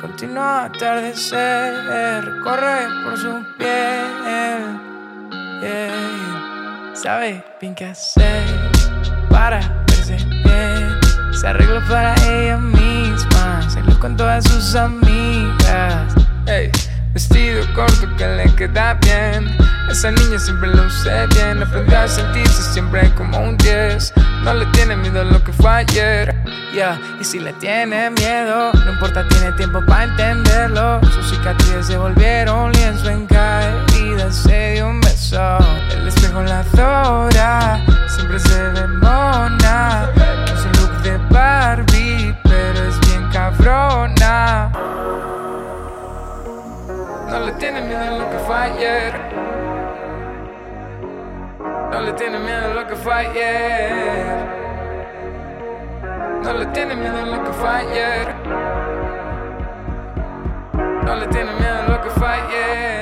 Continúa atardecer, corre por su piel. Yeah. Sabe bien qué hacer para verse bien. Se arregló para ella misma, salió con todas sus amigas. Hey, vestido corto que le queda bien. Esa niña siempre lo luce bien, aprendió a sentirse siempre como un 10. No le tiene miedo a lo que fue ayer. Yeah. Y si le tiene miedo, no importa, tiene tiempo para entenderlo. Sus cicatrices se volvieron lienzo en caída, se dio un beso. El espejo la adora, siempre se ve mona. Con su look de Barbie, pero es bien cabrona. No le tiene miedo a lo que fue ayer. No le tiene miedo a lo que ayer. No le tiene miedo a lo que ayer. No le tiene miedo a lo que ayer.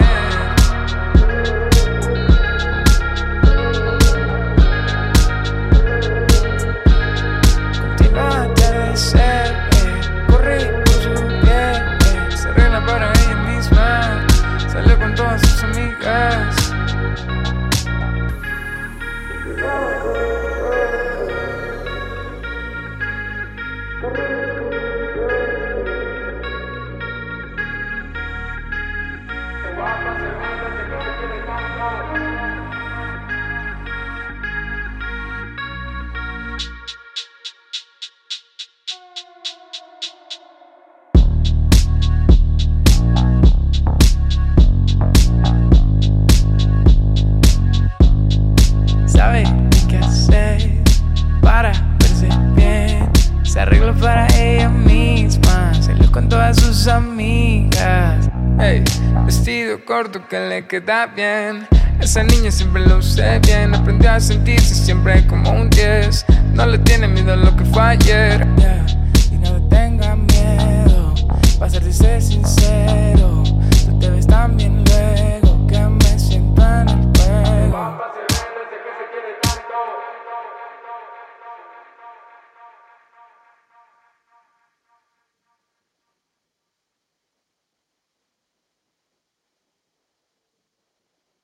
Continúa atardecer, eh, corre por su piel, eh, se arregla para ella misma, salió con todas sus amigas. Sabe para ella misma, salió con todas sus amigas. Hey, vestido corto que le queda bien. Esa niña siempre lo luce bien, aprendió a sentirse siempre como un 10. No le tiene miedo a lo que fue ayer. Yeah, Y no le tenga miedo, para ser sincero,